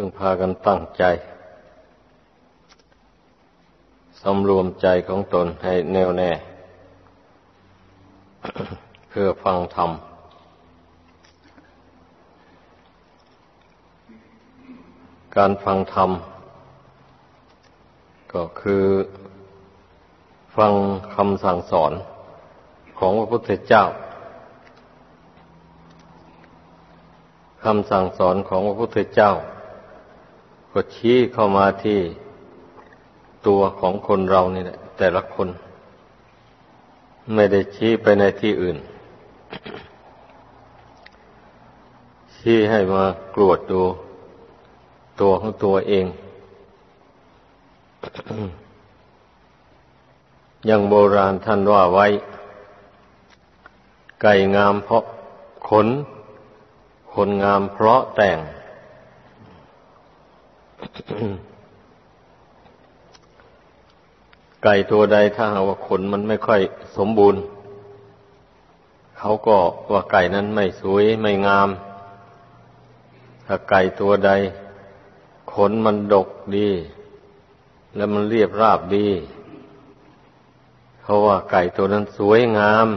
พึ่งพากันตั้งใจสำรวมใจของตนให้แน่วแน่ เพื่อฟังธรรม การฟังธรรม ก็คือฟังคำสั่งสอนของพระพุทธเจ้าคำสั่งสอนของพระพุทธเจ้า ก็ชี้เข้ามาที่ตัวของคนเรานี่แหละแต่ละคน ไม่ได้ชี้ไปในที่อื่น ชี้ให้มากรวดดูตัวของตัวเอง อย่างโบราณท่านว่าไว้ ไก่งามเพราะขน คนงามเพราะแต่ง ไก่ตัวใดถ้าหากว่าขนมันไม่ค่อยสมบูรณ์ เขาก็ว่าไก่นั้นไม่สวยไม่งาม ถ้าไก่ตัวใด ขนมันดกดี แล้วมันเรียบราบดี เขาว่าไก่ตัวนั้นสวยงาม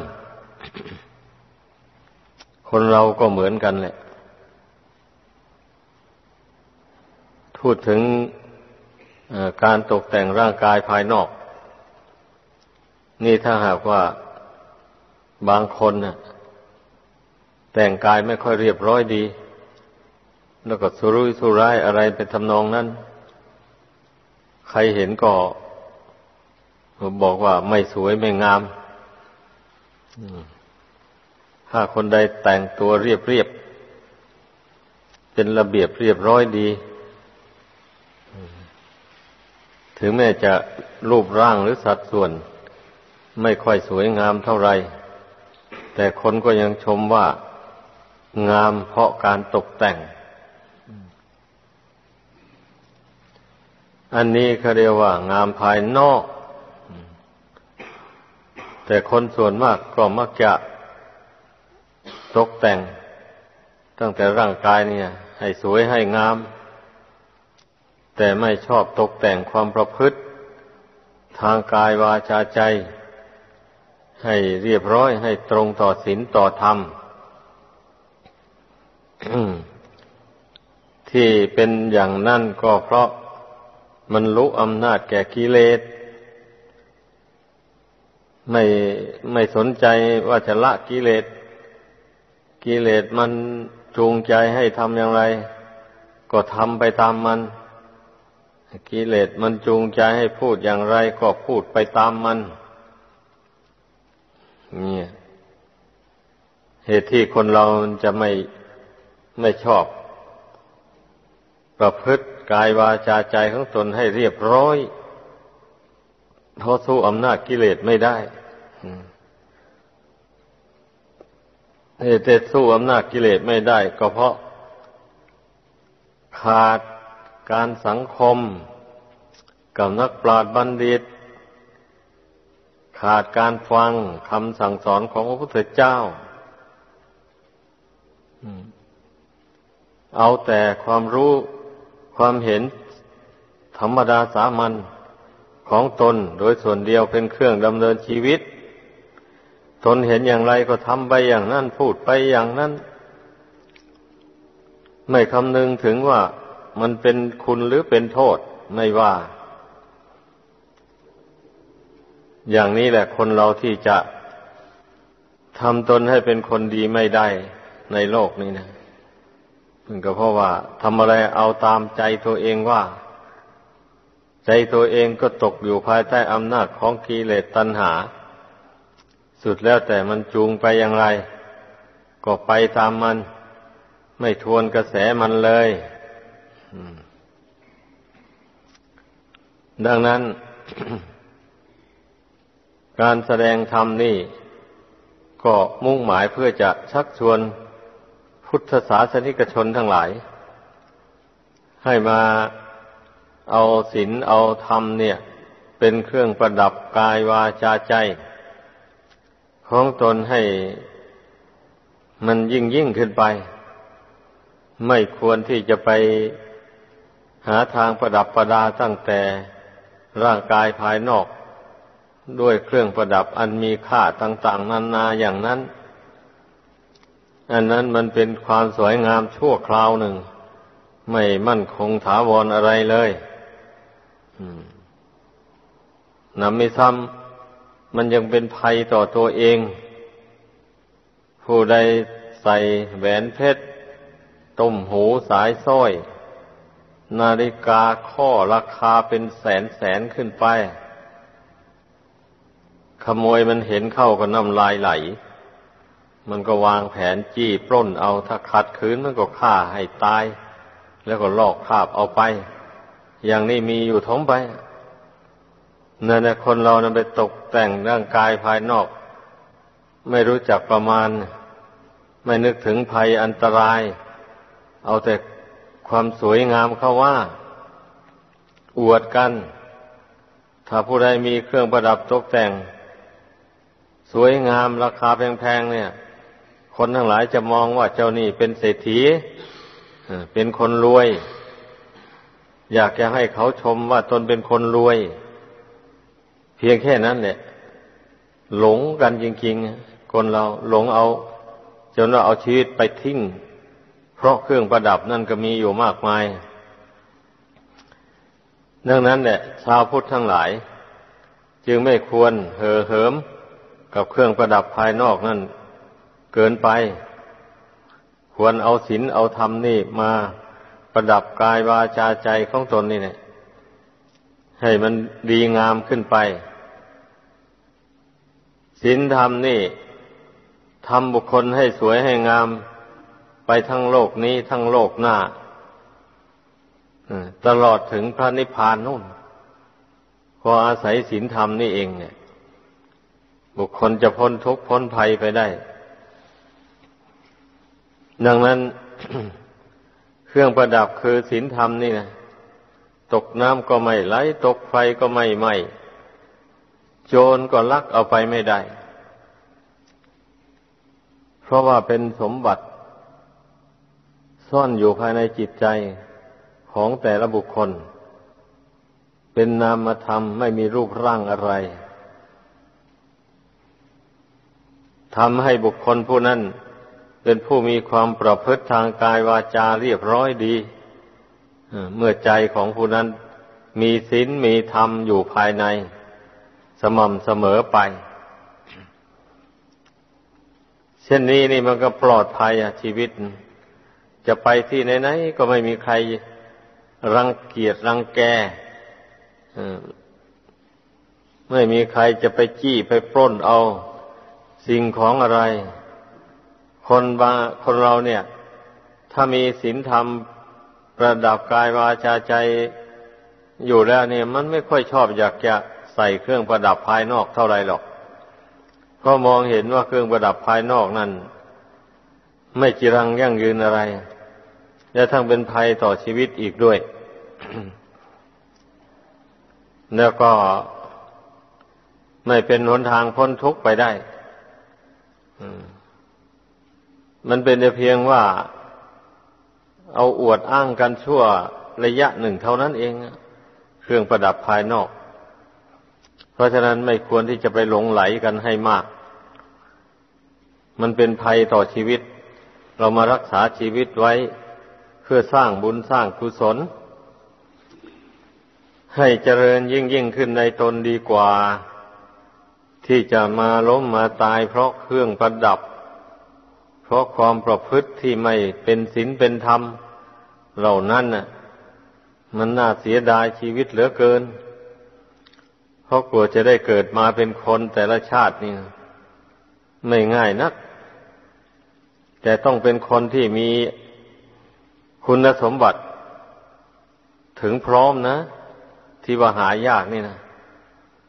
คนเราก็เหมือนกันแหละ พูดถึงการตกแต่งร่างกายภายนอก นี่ถ้าหากว่าบางคนน่ะ แต่งกายไม่ค่อยเรียบร้อยดี แล้วก็สุรุ่ยสุร่ายอะไรเป็นทำนองนั้น ใครเห็นก็บอกว่าไม่สวยไม่งามถ้าคนใดแต่งตัวเรียบเรียบ เป็นระเบียบเรียบร้อยดี ถึงแม้จะรูปร่างหรือสัดส่วน ไม่ค่อยสวยงามเท่าไร แต่คนก็ยังชมว่างามเพราะการตกแต่ง อันนี้เขาเรียกว่างามภายนอก แต่คนส่วนมากก็มักจะตกแต่ง ตั้งแต่ร่างกายเนี่ย ให้สวยให้งาม แต่ไม่ชอบตกแต่งความประพฤติ ทางกายวาจาใจ ให้เรียบร้อยให้ตรงต่อศีลต่อธรรม ที่เป็นอย่างนั้นก็เพราะมันรู้อำนาจแก่กิเลส ไม่ไม่สนใจว่าจะละกิเลส กิเลสมันจูงใจให้ทำอย่างไร ก็ทำไปตามมัน กิเลสมันจูงใจให้พูดอย่างไรก็พูดไปตามมัน เนี่ย เหตุที่คนเราจะไม่ไม่ชอบ ประพฤติกายวาจาใจของตนให้เรียบร้อยเพราะสู้อำนาจกิเลสไม่ได้เหตุสู้อำนาจกิเลสไม่ได้ ก็เพราะขาด การสังคม กับนักปราชญ์บัณฑิต ขาดการฟังคำสั่งสอนของพระพุทธเจ้าเอาแต่ความรู้ความเห็นธรรมดาสามัญของตนโดยส่วนเดียวเป็นเครื่องดำเนินชีวิต ตนเห็นอย่างไรก็ทำไปอย่างนั้นพูดไปอย่างนั้น ไม่คำนึงถึงว่า มันเป็นคุณหรือเป็นโทษไม่ว่า อย่างนี้แหละคนเราที่จะทำตนให้เป็นคนดีไม่ได้ในโลกนี้นะเพื่อก็เพราะว่าทำอะไรเอาตามใจตัวเองว่า ใจตัวเองก็ตกอยู่ภายใต้อำนาจของกิเลสตัณหา สุดแล้วแต่มันจูงไปอย่างไร ก็ไปตามมัน ไม่ทวนกระแสมันเลย ดังนั้น การแสดงธรรมนี่ ก็มุ่งหมายเพื่อจะชักชวนพุทธศาสนิกชนทั้งหลาย ให้มาเอาศีลเอาธรรมเนี่ย เป็นเครื่องประดับกายวาจาใจ ของตนให้มันยิ่งยิ่งขึ้นไป ไม่ควรที่จะไป หาทางประดับประดาตั้งแต่ร่างกายภายนอก ด้วยเครื่องประดับอันมีค่าต่าง ๆนานาอย่างนั้น อันนั้นมันเป็นความสวยงามชั่วคราวหนึ่ง ไม่มั่นคงถาวรอะไรเลยนำไม่ซ้ำมันยังเป็นภัยต่อตัวเอง ผู้ใดใส่แหวนเพชรต้มหูสายสร้อย นาฬิกาข้อราคาเป็นแสนแสนขึ้นไป ขโมยมันเห็นเข้าก็น้ำลายไหล มันก็วางแผนจี้ปล้นเอาถ้าขัดขืนมันก็ฆ่าให้ตาย แล้วก็ลอกคาบเอาไป อย่างนี้มีอยู่ท้องไปนั่นแหละคนเรานะไปตกแต่งร่างกายภายนอก ไม่รู้จักประมาณ ไม่นึกถึงภัยอันตราย เอาแต่ ความสวยงามเข้าว่า อวดกัน ถ้าผู้ใดมีเครื่องประดับตกแต่ง สวยงามราคาแพงๆเนี่ย คนทั้งหลายจะมองว่าเจ้านี่เป็นเศรษฐีเป็นคนรวย อยากจะให้เขาชมว่าตนเป็นคนรวย เพียงแค่นั้นเนี่ยหลงกันจริงๆคนเราหลงเอา จนว่าเอาชีวิตไปทิ้ง เพราะเครื่องประดับนั่นก็มีอยู่มากมายดังนั้นเนี่ยชาวพุทธทั้งหลาย จึงไม่ควรเห่อเหิมกับเครื่องประดับภายนอกนั่นเกินไป ควรเอาศีลเอาธรรมนี่มาประดับกายวาจาใจของตนนี่เนี่ยให้มันดีงามขึ้นไปศีลธรรมนี่ทำบุคคลให้สวยให้งาม ไปทั้งโลกนี้ทั้งโลกหน้าตลอดถึงพระนิพพานนู่นพออาศัยศีลธรรมนี่เองเนี่ย บุคคลจะพ้นทุกข์พ้นภัยไปได้ ดังนั้น เครื่องประดับคือศีลธรรมนี่นะตกน้ำก็ไม่ไหลตกไฟก็ไม่ไหมโจรก็ลักเอาไปไม่ได้ เพราะว่าเป็นสมบัติ ซ่อนอยู่ภายในจิตใจของแต่ละบุคคล เป็นนามธรรมไม่มีรูปร่างอะไรทำให้บุคคลผู้นั้น เป็นผู้มีความประพฤติทางกายวาจาเรียบร้อยดี เมื่อใจของผู้นั้น มีศีลมีธรรมอยู่ภายใน สม่ำเสมอไป เช่นนี้นี่มันก็ปลอดภัยชีวิต จะไปที่ไหนๆก็ไม่มีใครรังเกียจรังแกไม่มีใครจะไปจี้ไปปล้นเอา สิ่งของอะไร คนบาคนเราเนี่ย ถ้ามีศีลธรรมประดับกายวาจาใจอยู่แล้วเนี่ย มันไม่ค่อยชอบอยากจะใส่เครื่องประดับภายนอกเท่าไรหรอก ก็มองเห็นว่าเครื่องประดับภายนอกนั้น ไม่จรังยั่งยืนอะไร และทั้งเป็นภัยต่อชีวิตอีกด้วย แล้วก็ไม่เป็นหนทางพ้นทุกข์ไปได้ มันเป็นเพียงว่า เอาอวดอ้างกันชั่วระยะหนึ่งเท่านั้นเอง เครื่องประดับภายนอก เพราะฉะนั้นไม่ควรที่จะไปหลงไหลกันให้มาก มันเป็นภัยต่อชีวิต เรามารักษาชีวิตไว้เพื่อสร้างบุญสร้างกุศล ให้เจริญยิ่งยิ่งขึ้นในตนดีกว่า ที่จะมาล้มมาตายเพราะเครื่องประดับ เพราะความประพฤติที่ไม่เป็นศีลเป็นธรรม เหล่านั้นน่ะ มันน่าเสียดายชีวิตเหลือเกิน เพราะกลัวจะได้เกิดมาเป็นคนแต่ละชาตินี่ไม่ง่ายนัก แต่ต้องเป็นคนที่มีคุณสมบัติ ถึงพร้อมนะ ที่ว่าหายากนี่นะ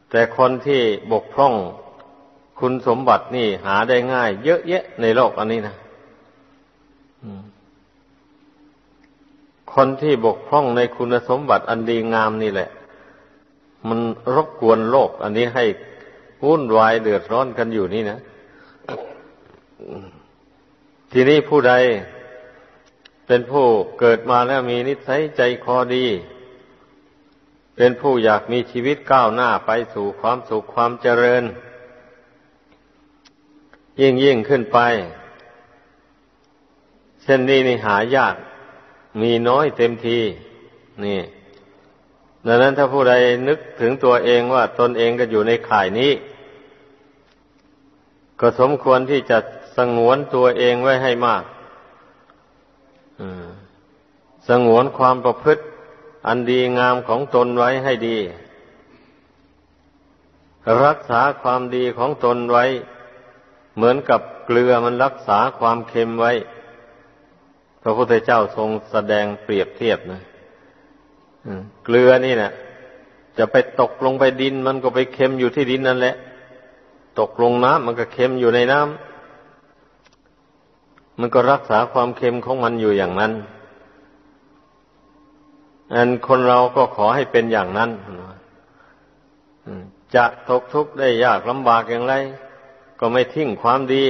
แต่คนที่บกพร่องคุณสมบัตินี่หาได้ง่าย เยอะแยะในโลกอันนี้นะคนที่บกพร่องในคุณสมบัติอันดีงามนี่แหละ มันรบกวนโลก อันนี้ให้วุ่นวายเดือดร้อนกันอยู่นี่นะ ทีนี้ผู้ใดเป็นผู้เกิดมาแล้วมีนิสัยใจคอดี เป็นผู้อยากมีชีวิตก้าวหน้าไปสู่ความสุขความเจริญ ยิ่งยิ่งขึ้นไป เช่นนี้นี่หายากมีน้อยเต็มที นี่ดังนั้นถ้าผู้ใดนึกถึงตัวเองว่าตนเองก็อยู่ในข่ายนี้ ก็สมควรที่จะ สงวนตัวเองไว้ให้มากสงวนความประพฤติ อันดีงามของตนไว้ให้ดี รักษาความดีของตนไว้ เหมือนกับเกลือมันรักษาความเค็มไว้ พระพุทธเจ้าทรงแสดงเปรียบเทียบนะเกลือนี่นะจะไปตกลงไปดินมันก็ไปเค็มอยู่ที่ดินนั่นแหละ ตกลงน้ำมันก็เค็มอยู่ในน้ำ มันก็รักษาความเค็มของมันอยู่อย่างนั้น อันคนเราก็ขอให้เป็นอย่างนั้น จะตกทุกข์ได้ยากลำบากอย่างไร ก็ไม่ทิ้งความดี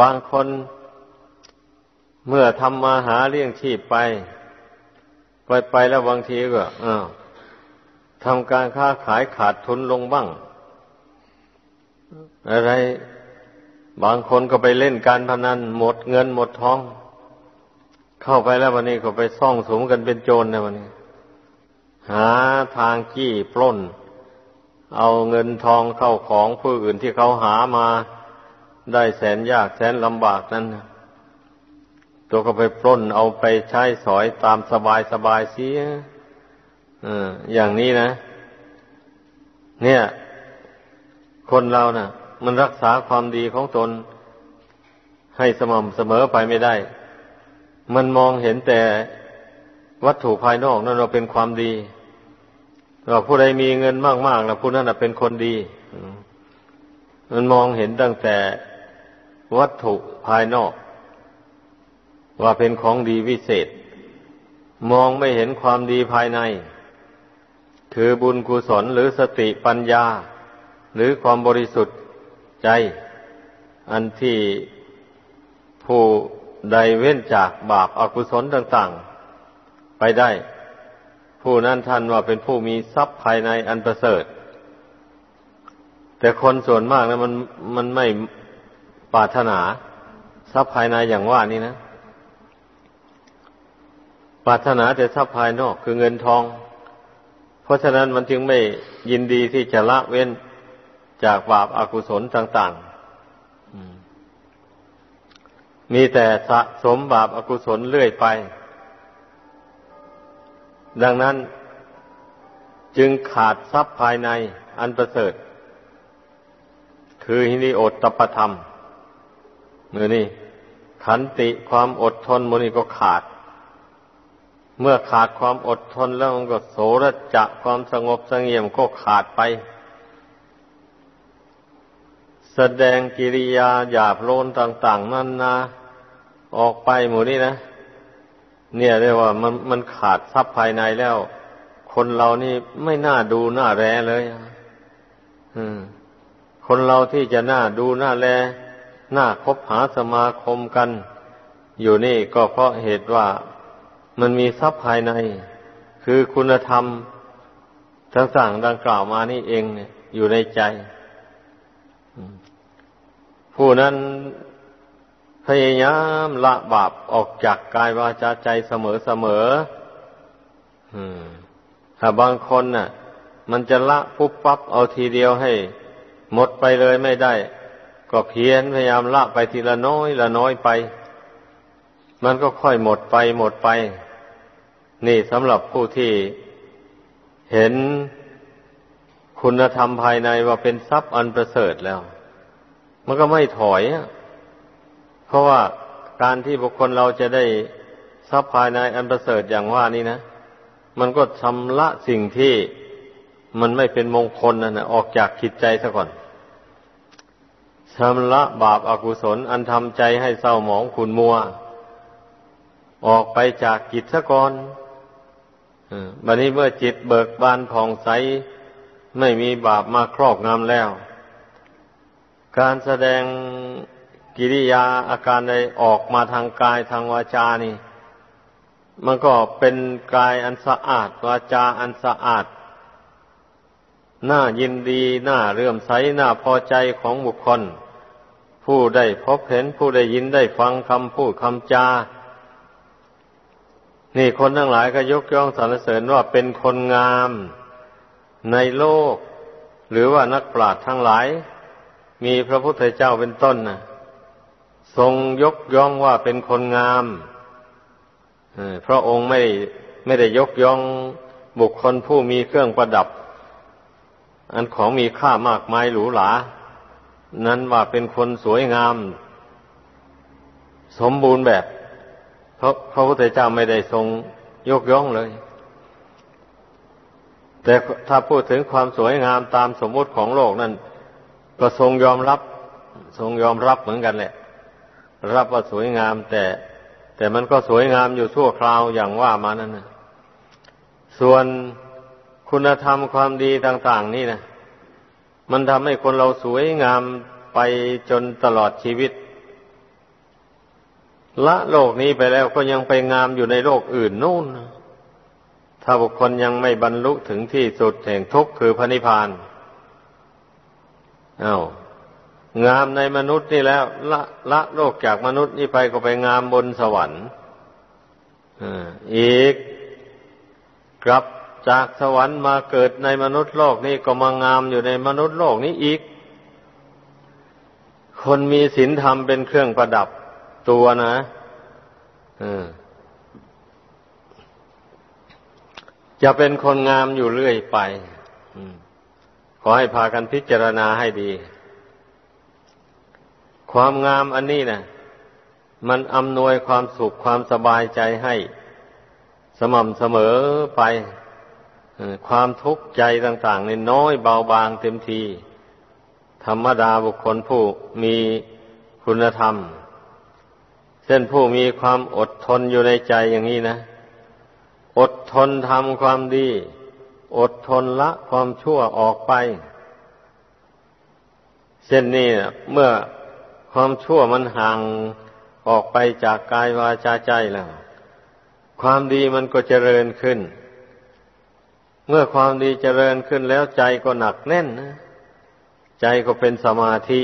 บางคนเมื่อทำมาหาเลี้ยงชีพไป ไปไปแล้วบางทีก็ทำการค้าขายขาดทุนลงบ้าง อะไร บางคนก็ไปเล่นการพนันหมดเงินหมดทอง เข้าไปแล้ววันนี้ก็ไปซ่องสมกันเป็นโจรนะวันนี้ หาทางจี้ปล้น เอาเงินทองเข้าของผู้อื่นที่เขาหามาได้แสนยากแสนลำบากนั้นตัวก็ไปปล้นเอาไปใช้สอยตามสบายสบายเสียอย่างนี้นะ เนี่ย คนเรานะ่ะ มันรักษาความดีของตน ให้สม่ำเสมอไปไม่ได้ มันมองเห็นแต่วัตถุภายนอกนั่นเราเป็นความดีเราผู้ใดมีเงินมากๆแล้วผู้นั้นเป็นคนดีมันมองเห็นตั้งแต่วัตถุภายนอก ว่าเป็นของดีวิเศษ มองไม่เห็นความดีภายใน คือบุญกุศลหรือสติปัญญา หรือความบริสุทธิ์ ใจ อันที่ผู้ใดเว้นจากบาปอากุศลต่าง ๆ ไปได้ ผู้นั้นท่านว่าเป็นผู้มีทรัพย์ภายในอันประเสริฐ แต่คนส่วนมากนะมันมันไม่ปรารถนา ทรัพย์ภายในอย่างว่านี่นะปรารถนาแต่ทรัพย์ภายนอกคือเงินทอง เพราะฉะนั้นมันจึงไม่ยินดีที่จะละเว้น จากบาปอากุศลต่างๆ มีแต่สะสมบาปอากุศลเรื่อยไป ดังนั้นจึงขาดทรัพย์ภายในอันประเสริฐ คือหินิโอตตปธรรมมือนี่ขันติความอดทนมันนี่ก็ขาด เมื่อขาดความอดทนแล้วมันก็โสรจะความสงบสงเงียมก็ขาดไป แสดงกิริยาหยาบโลนต่าง ๆ นั่นนะออกไปหมู่นี้นะ เนี่ยเรียกว่ามันมันขาดทรัพย์ภายในแล้ว คนเรานี่ไม่น่าดูน่าแลเลยอืม คนเราที่จะน่าดูน่าแลน่าคบหาสมาคมกัน อยู่นี่ก็เพราะเหตุว่ามันมีทรัพย์ภายใน คือคุณธรรมทั้งสั่งดังกล่าวมานี่เองเนี่ย อยู่ในใจ ผู้นั้นพยายามละบาปออกจากกายวาจาใจเสมอเสมอถ้าบางคนน่ะ มันจะละปุ๊บปั๊บเอาทีเดียวให้ หมดไปเลยไม่ได้ ก็เพียรพยายามละไปทีละน้อยละน้อยไป มันก็ค่อยหมดไปหมดไป นี่สำหรับผู้ที่เห็นคุณธรรมภายในว่าเป็นทรัพย์อันประเสริฐแล้ว มันก็ไม่ถอย เพราะว่าการที่บุคคลเราจะได้ทรัพย์ภายในอันประเสริฐอย่างว่านี้นะ มันก็ชำระสิ่งที่มันไม่เป็นมงคลนั่นนะออกจากจิตใจซะก่อนชำระบาปอากุศล อันทำใจให้เศร้าหมองขุนมัว ออกไปจากจิตซะก่อนบัดนี้เมื่อจิตเบิกบานผ่องใส ไม่มีบาปมาครอบงำแล้ว การแสดงกิริยาอาการใดออกมาทางกายทางวาจานี่ มันก็เป็นกายอันสะอาด วาจาอันสะอาดน่ายินดีน่าเรื่มใสน่าพอใจของบุคคล ผู้ได้พบเห็นผู้ได้ยินได้ฟังคำพูดคำจา นี่คนทั้งหลายก็ยกย่องสรรเสริญว่าเป็นคนงามในโลก หรือว่านักปราชญ์ทั้งหลาย มีพระพุทธเจ้าเป็นต้นนะทรงยกย่องว่าเป็นคนงามพระองค์ไม่ไม่ได้ยกย่องบุคคลผู้มีเครื่องประดับ อันของมีค่ามากมายหรูหรา นั้นว่าเป็นคนสวยงาม สมบูรณ์แบบ เพราะพระพุทธเจ้าไม่ได้ทรงยกย่องเลย แต่ถ้าพูดถึงความสวยงามตามสมมติของโลกนั้น ก็ทรงยอมรับ ทรงยอมรับเหมือนกันแหละ รับว่าสวยงามแต่ แต่มันก็สวยงามอยู่ชั่วคราวอย่างว่ามานั่นนะส่วนคุณธรรมความดีต่าง ๆ นี่นะมันทำให้คนเราสวยงามไปจนตลอดชีวิต ละโลกนี้ไปแล้วก็ยังไปงามอยู่ในโลกอื่นนู่น ถ้าบุคคลยังไม่บรรลุถึงที่สุดแห่งทุกข์คือพระนิพพาน อา้าวงามในมนุษย์นี่แล้ว ละละโลกจากมนุษย์นี่ไปก็ไปงามบนสวรรค์อีกกลับจากสวรรค์มาเกิดในมนุษย์โลกนี้ก็มางามอยู่ในมนุษย์โลกนี้อีก คนมีศีลธรรมเป็นเครื่องประดับตัวนะจะเป็นคนงามอยู่เรื่อยไปข อให้พากันพิจารณาให้ดี ความงามอันนี้นะมันอำนวยความสุขความสบายใจให้ สม่ำเสมอไป ความทุกข์ใจต่างๆนี่น้อยเบาบางเต็มที ธรรมดาบุคคลผู้มีคุณธรรม เช่นผู้มีความอดทนอยู่ในใจอย่างนี้นะ อดทนทำความดี อดทนละความชั่วออกไป เช่นนี้เมื่อความชั่วมันห่างออกไปจากกายวาจาใจแล้ว ความดีมันก็เจริญขึ้น เมื่อความดีเจริญขึ้นแล้วใจก็หนักแน่นนะใจก็เป็นสมาธิ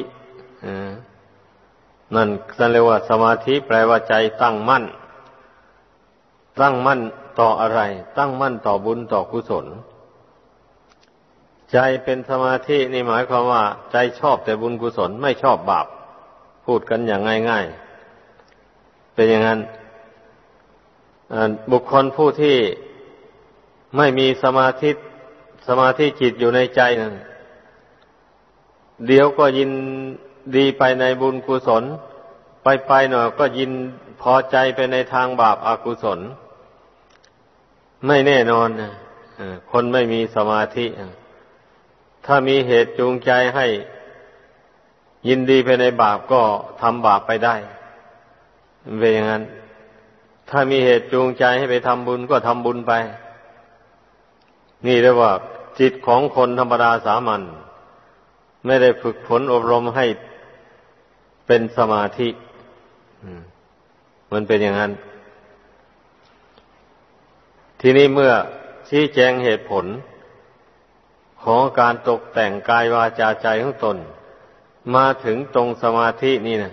นั่นนั่นเรียกว่า สมาธิแปลว่าใจตั้งมั่น ตั้งมั่นต่ออะไร ตั้งมั่นต่อบุญต่อกุศล ใจเป็นสมาธินี่หมายความว่า ใจชอบแต่บุญกุศลไม่ชอบบาป พูดกันอย่างง่ายๆ เป็นอย่างนั้นบุคคลผู้ที่ไม่มีสมาธิสมาธิจิตอยู่ในใจนั่นเดี๋ยวก็ยินดีไปในบุญกุศล ไปไปหน่อยก็ยินพอใจไปในทางบาปอากุศล ไม่แน่นอนคนไม่มีสมาธิ ถ้ามีเหตุจูงใจให้ยินดีไปในบาปก็ทำบาปไปได้เป็นอย่างนั้น ถ้ามีเหตุจูงใจให้ไปทำบุญก็ทำบุญไป นี่เรียกว่า จิตของคนธรรมดาสามัญไม่ได้ฝึกฝนอบรมให้เป็นสมาธิมันเป็นอย่างนั้น ทีนี้เมื่อชี้แจงเหตุผล ของการตกแต่งกายวาจาใจของตน มาถึงตรงสมาธินี่นะ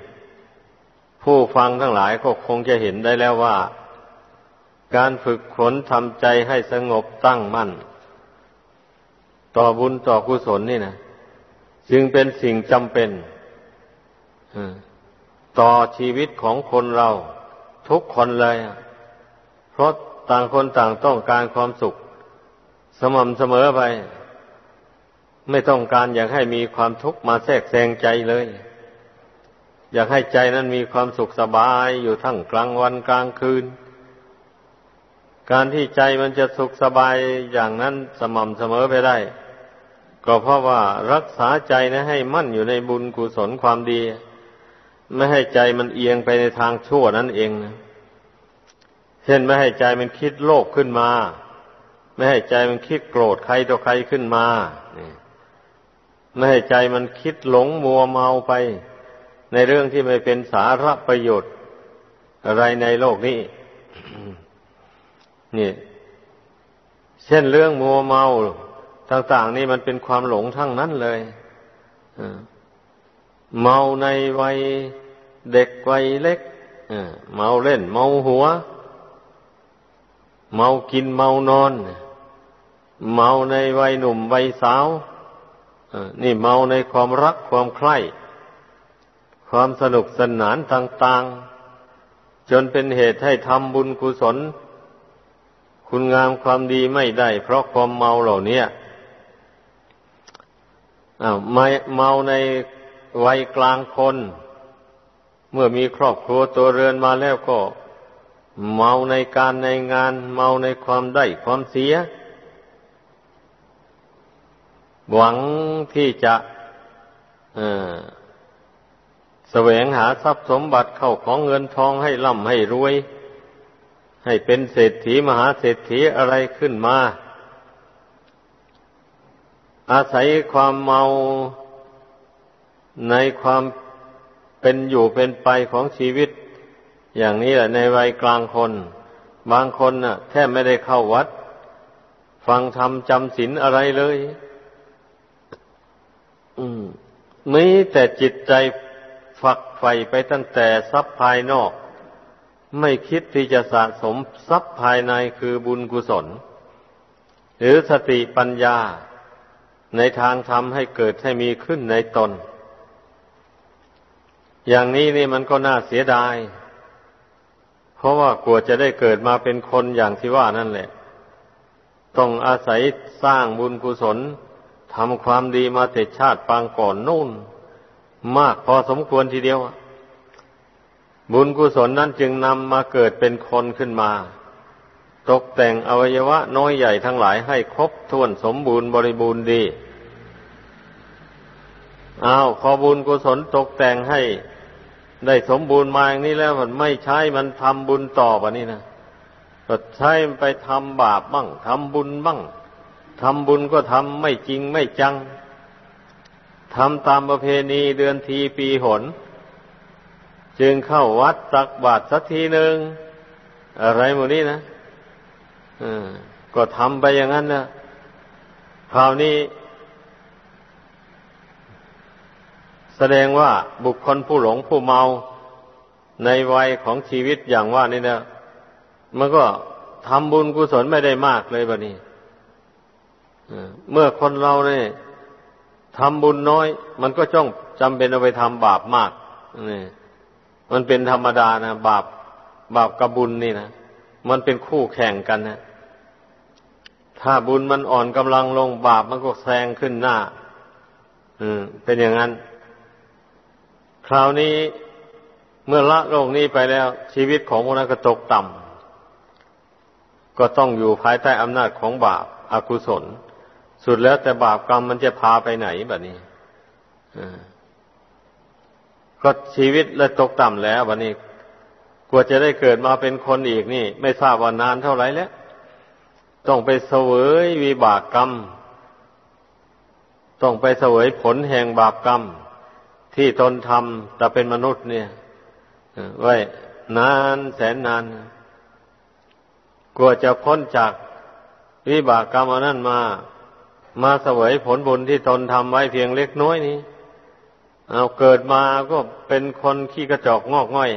ผู้ฟังทั้งหลายก็คงจะเห็นได้แล้วว่า การฝึกฝนทำใจให้สงบตั้งมั่น ต่อบุญต่อกุศลนี่นะจึงเป็นสิ่งจำเป็นต่อชีวิตของคนเราทุกคนเลย เพราะต่างคนต่างต้องการความสุข สม่ำเสมอไป ไม่ต้องการอยากให้มีความทุกข์มาแทรกแซงใจเลย อยากให้ใจนั้นมีความสุขสบายอยู่ทั้งกลางวันกลางคืน การที่ใจมันจะสุขสบายอย่างนั้นสม่ำเสมอไปได้ ก็เพราะว่ารักษาใจนะให้มั่นอยู่ในบุญกุศลความดี ไม่ให้ใจมันเอียงไปในทางชั่วนั่นเองนะเช่นไม่ให้ใจมันคิดโลภขึ้นมา ไม่ให้ใจมันคิดโกรธใครต่อใครขึ้นมา ไม่ให้ใจมันคิดหลงมัวเมาไป ในเรื่องที่ไม่เป็นสาระประโยชน์ อะไรในโลกนี้ นี่ เช่นเรื่องมัวเมาต่างๆนี่มันเป็นความหลงทั้งนั้นเลยเมาในวัยเด็กวัยเล็กเมาเล่น เมาหัว เมากินเมานอน เมาในวัยหนุ่มวัยสาว นี่เมาในความรักความใคร่ ความสนุกสนานต่างๆ จนเป็นเหตุให้ทำบุญกุศล คุณงามความดีไม่ได้ เพราะความเมาเหล่านี้อ้าวเมาในวัยกลางคน เมื่อมีครอบครัวตัวเรือนมาแล้วก็ เมาในการในงาน เมาในความได้ความเสีย หวังที่จะแสวงหาทรัพย์สมบัติเข้าของเงินทองให้ร่ำให้รวย ให้เป็นเศรษฐีมหาเศรษฐีอะไรขึ้นมา อาศัยความเมาในความเป็นอยู่เป็นไปของชีวิต อย่างนี้แหละในวัยกลางคน บางคนน่ะ แทบไม่ได้เข้าวัด ฟังธรรมจำศีลอะไรเลย มมีแต่จิตใจฝักใฝ่ไปตั้งแต่ทรัพย์ภายนอก ไม่คิดที่จะสะสมทรัพย์ภายในคือบุญกุศล หรือสติปัญญา ในทางทำให้เกิดให้มีขึ้นในตน อย่างนี้นี่มันก็น่าเสียดาย เพราะว่ากลัวจะได้เกิดมาเป็นคนอย่างที่ว่านั่นแหละ ต้องอาศัยสร้างบุญกุศล ทำความดีมาแต่ชาติปางก่อนนู่น มากพอสมควรทีเดียว บุญกุศลนั้นจึงนำมาเกิดเป็นคนขึ้นมา ตกแต่งอวัยวะน้อยใหญ่ทั้งหลายให้ครบถ้วนสมบูรณ์บริบูรณ์ดีอ้าวพอบุญกุศลตกแต่งให้ได้สมบูรณ์มาอย่างนี้แล้วมันไม่ใช้มันทำบุญต่อปะนี่นะก็ใช้ไปทำบาปบ้างทำบุญบ้าง ทำบุญก็ทำไม่จริงไม่จังทำตามประเพณีเดือนทีปีหน จึงเข้าวัดตักบาตรสักทีหนึ่งอะไรหมดนี้นะก็ทำไปอย่างนั้นนะคราวนี้ แสดงว่าบุคคลผู้หลงผู้เมาในวัยของชีวิตอย่างว่านี่นะมันก็ทำบุญกุศลไม่ได้มากเลยบะนี้ เมื่อคนเราเนี่ยทำบุญน้อย มันก็จ้องจำเป็นเอาไปทำบาปมากนี่มันเป็นธรรมดานะบาปบาปกับบุญนี่นะมันเป็นคู่แข่งกันนะถ้าบุญมันอ่อนกำลังลงบาปมันก็แซงขึ้นหน้า อืม เป็นอย่างนั้น คราวนี้เมื่อละโลกนี้ไปแล้ว ชีวิตของมนุษย์ก็ตกต่ำก็ต้องอยู่ภายใต้อำนาจของบาปอากุศล สุดแล้วแต่บาปกรรมมันจะพาไปไหนแบบนี้ก็ชีวิตเลยตกต่ำแล้ววันนี้กว่าจะได้เกิดมาเป็นคนอีกนี่ ไม่ทราบว่านานเท่าไหร่แล้ว ต้องไปเสวยวิบากกรรม ต้องไปเสวยผลแห่งบาปกรรม ที่ตนทำแต่เป็นมนุษย์เนี่ยไว้นานแสนนานกว่าจะพ้นจากวิบากกรรมอันนั้นมา มาเสวยผลบุญที่ตนทำไว้เพียงเล็กน้อยนี้เอาเกิดมาก็เป็นคนขี้กระจอกงอกง่อย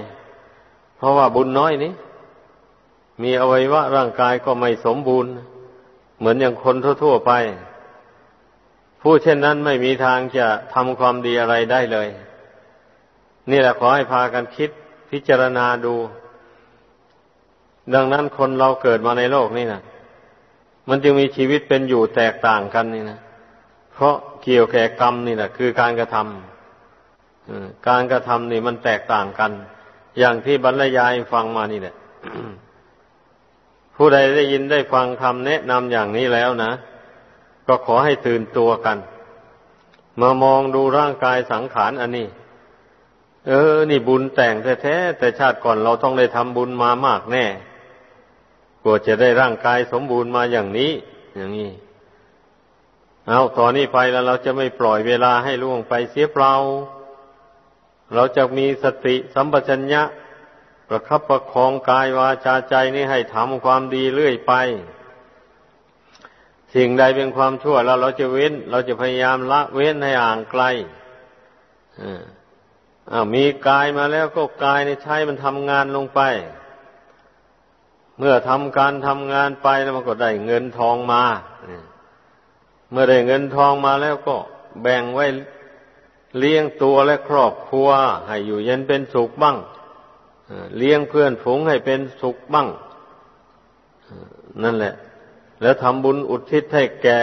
เพราะว่าบุญน้อยนี้ มีอวัยวะร่างกายก็ไม่สมบูรณ์ เหมือนอย่างคนทั่วๆไป ผู้เช่นนั้นไม่มีทางจะทำความดีอะไรได้เลย นี่แหละขอให้พากันคิดพิจารณาดู ดังนั้นคนเราเกิดมาในโลกนี้นะ มันจึงมีชีวิตเป็นอยู่แตกต่างกันนี่นะ เพราะเกี่ยวแก่กรรมนี่แหละคือการกระทำการกระทำนี่มันแตกต่างกัน อย่างที่บรรยายฟังมานี่แหละผู้ใดได้ยินได้ฟังคำแนะนำอย่างนี้แล้วนะ ก็ขอให้ตื่นตัวกัน มามองดูร่างกายสังขารอันนี้ เออ นี่บุญแต่งแท้แต่ชาติก่อนเราต้องได้ทำบุญมามากแน่ กลัวจะได้ร่างกายสมบูรณ์มาอย่างนี้ อย่างนี้ เอาตอนนี้ไปแล้วเราจะไม่ปล่อยเวลาให้ล่วงไปเสียเปล่า เราจะมีสติสัมปชัญญะ ประคับประคองกายวาจาใจนี้ให้ทำความดีเรื่อยไป สิ่งใดเป็นความชั่วแล้วเราจะเว้น เราจะพยายามละเว้นให้ห่างไกลอ่ามีกายมาแล้วก็กายในใช้มันทำงานลงไป เมื่อทำการทำงานไปแล้วมันก็ได้เงินทองมาเมื่อได้เงินทองมาแล้วก็แบ่งไว้เลี้ยงตัวและครอบครัว ให้อยู่เย็นเป็นสุขบ้างเลี้ยงเพื่อนฝูงให้เป็นสุขบ้างนั่นแหละ แล้วทำบุญอุทิศให้แก่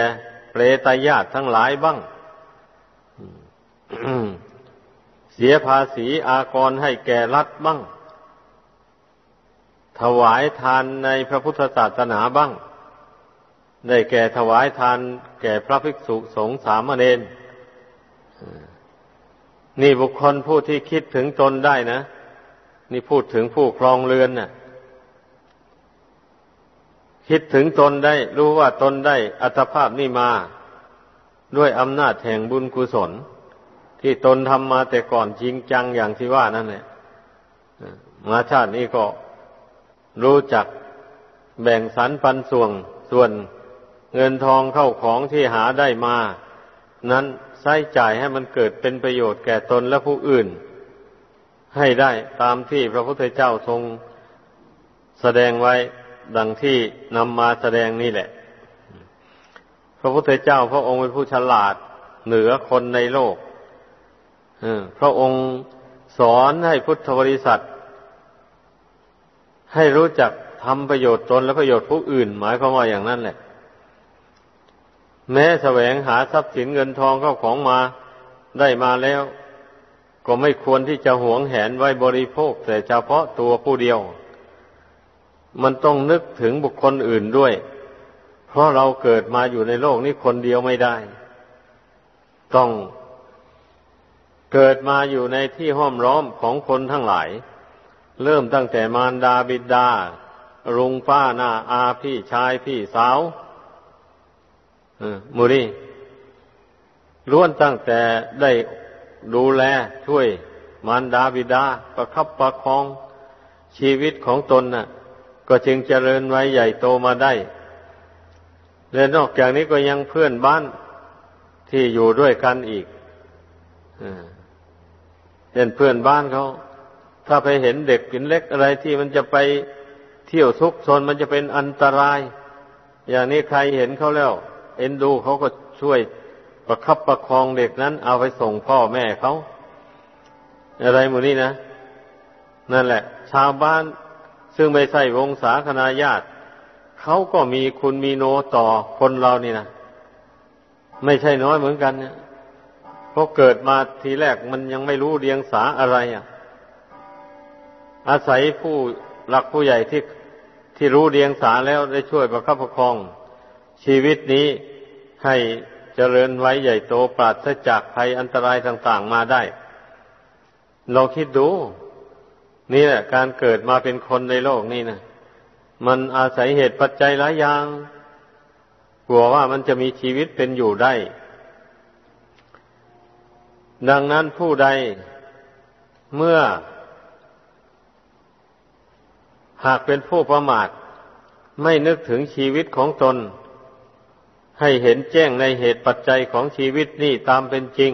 เปรตญาติทั้งหลายบ้างเสียภาษีอากรให้แก่รัฐบ้าง ถวายทานในพระพุทธศาสนาบ้าง ได้แก่ถวายทานแก่พระภิกษุสงฆ์สามเณรนี่บุคคลผู้ที่คิดถึงตนได้นะ นี่พูดถึงผู้ครองเรือนนะ่ะ คิดถึงตนได้ รู้ว่าตนได้อัตภาพนี่มา ด้วยอำนาจแห่งบุญกุศล ที่ตนทำมาแต่ก่อนจริงจังอย่างที่ว่านั่นแหละมาชาตินี้ก็ รู้จักแบ่งสรรปันส่วน ส่วนเงินทองเข้าของที่หาได้มา นั้นใช้จ่ายให้มันเกิดเป็นประโยชน์แก่ตนและผู้อื่น ให้ได้ตามที่พระพุทธเจ้าทรง แสดงไว้ดังที่นำมาแสดงนี่แหละ พระพุทธเจ้าพระองค์เป็นผู้ฉลาดเหนือคนในโลกพระองค์สอนให้พุทธบริษัท ให้รู้จักทำประโยชน์ตนและประโยชน์ผู้อื่น หมายความว่าอย่างนั้นแหละ แม้แสวงหาทรัพย์สินเงินทองเข้าของมาได้มาแล้ว ก็ไม่ควรที่จะหวงแหนไว้บริโภค แต่เฉพาะตัวผู้เดียว มันต้องนึกถึงบุคคลอื่นด้วย เพราะเราเกิดมาอยู่ในโลกนี้คนเดียวไม่ได้ ต้องเกิดมาอยู่ในที่ห้อมล้อมของคนทั้งหลาย เริ่มตั้งแต่มารดาบิดาลุงป้าหน้าอาพี่ชายพี่สาวมูนี่ล้วนตั้งแต่ได้ดูแลช่วยมารดาบิดาประคับประคองชีวิตของตนน่ะ ก็จึงเจริญไว้ใหญ่โตมาได้ และนอกจากนี้ก็ยังเพื่อนบ้านที่อยู่ด้วยกันอีกเป็นเพื่อนบ้านเขา ถ้าไปเห็นเด็กกินเล็กอะไรที่มันจะไปเที่ยวทุกซนมันจะเป็นอันตราย อย่างนี้ใครเห็นเขาแล้ว เอ็นดูเขาก็ช่วยประคับประคองเด็กนั้น เอาไปส่งพ่อแม่เขา อะไรหมดนี้นะ นั่นแหละ ชาวบ้านซึ่งไม่ใช่วงศาคณาญาติเขาก็มีคุณมีโนต่อคนเรานี่นะไม่ใช่น้อยเหมือนกันเนี่ยเพราะเกิดมาทีแรกมันยังไม่รู้เรียงสาอะไรอะ อาศัยผู้หลักผู้ใหญ่ที่ที่รู้เรียงสาแล้วได้ช่วยประคับประคอง ชีวิตนี้ให้เจริญไว้ใหญ่โตปราศจากภัยอันตรายต่างๆมาได้เราคิดดู นี่แหละการเกิดมาเป็นคนในโลกนี่นะมันอาศัยเหตุปัจจัยหลายอย่างกลัวว่ามันจะมีชีวิตเป็นอยู่ได้ ดังนั้นผู้ใดเมื่อ หากเป็นผู้ประมาท ไม่นึกถึงชีวิตของตน ให้เห็นแจ้งในเหตุปัจจัยของชีวิตนี่ตามเป็นจริง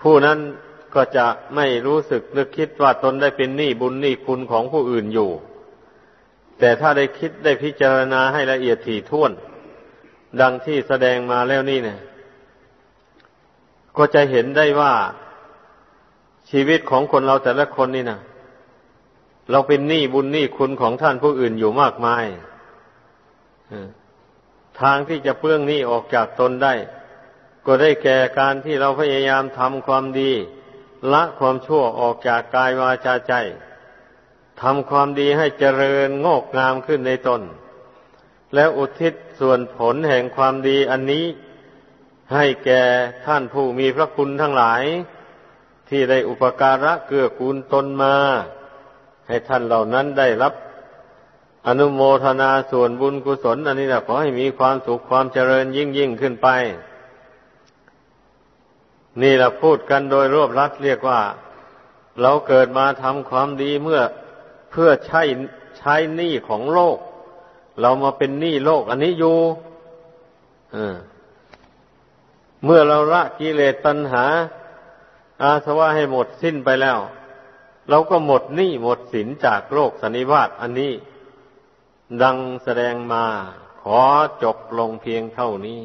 ผู้นั้นก็จะไม่รู้สึกนึกคิดว่าตนได้เป็นหนี้บุญหนี้คุณของผู้อื่นอยู่ แต่ถ้าได้คิดได้พิจารณาให้ละเอียดถี่ถ้วน ดังที่แสดงมาแล้วนี่เนี่ย ก็จะเห็นได้ว่าชีวิตของคนเราแต่ละคนนี่นะ เราเป็นหนี้บุญหนี้คุณของท่านผู้อื่นอยู่มากมายทางที่จะเปื้องหนี้ออกจากตนได้ ก็ได้แก่การที่เราพยายามทำความดี ละความชั่วออกจากกายวาจาใจทำความดีให้เจริญงอกงามขึ้นในตน แล้วอุทิศส่วนผลแห่งความดีอันนี้ ให้แก่ท่านผู้มีพระคุณทั้งหลาย ที่ได้อุปการะเกื้อกูลตนมา ให้ท่านเหล่านั้นได้รับ อนุโมทนาส่วนบุญกุศล อันนี้แหละขอให้มีความสุขความเจริญยิ่งยิ่งขึ้นไป นี่เราพูดกันโดยรวบรัดเรียกว่า เราเกิดมาทำความดีเมื่อเพื่อใช้ใช้หนี้ของโลก เรามาเป็นหนี้โลก อันนี้อยู่เมื่อเราละกิเลสตัณหา อาสวะให้หมดสิ้นไปแล้ว เราก็หมดหนี้หมดสินจากโลกสันนิวาตอันนี้ ดังแสดงมาขอจบลงเพียงเท่านี้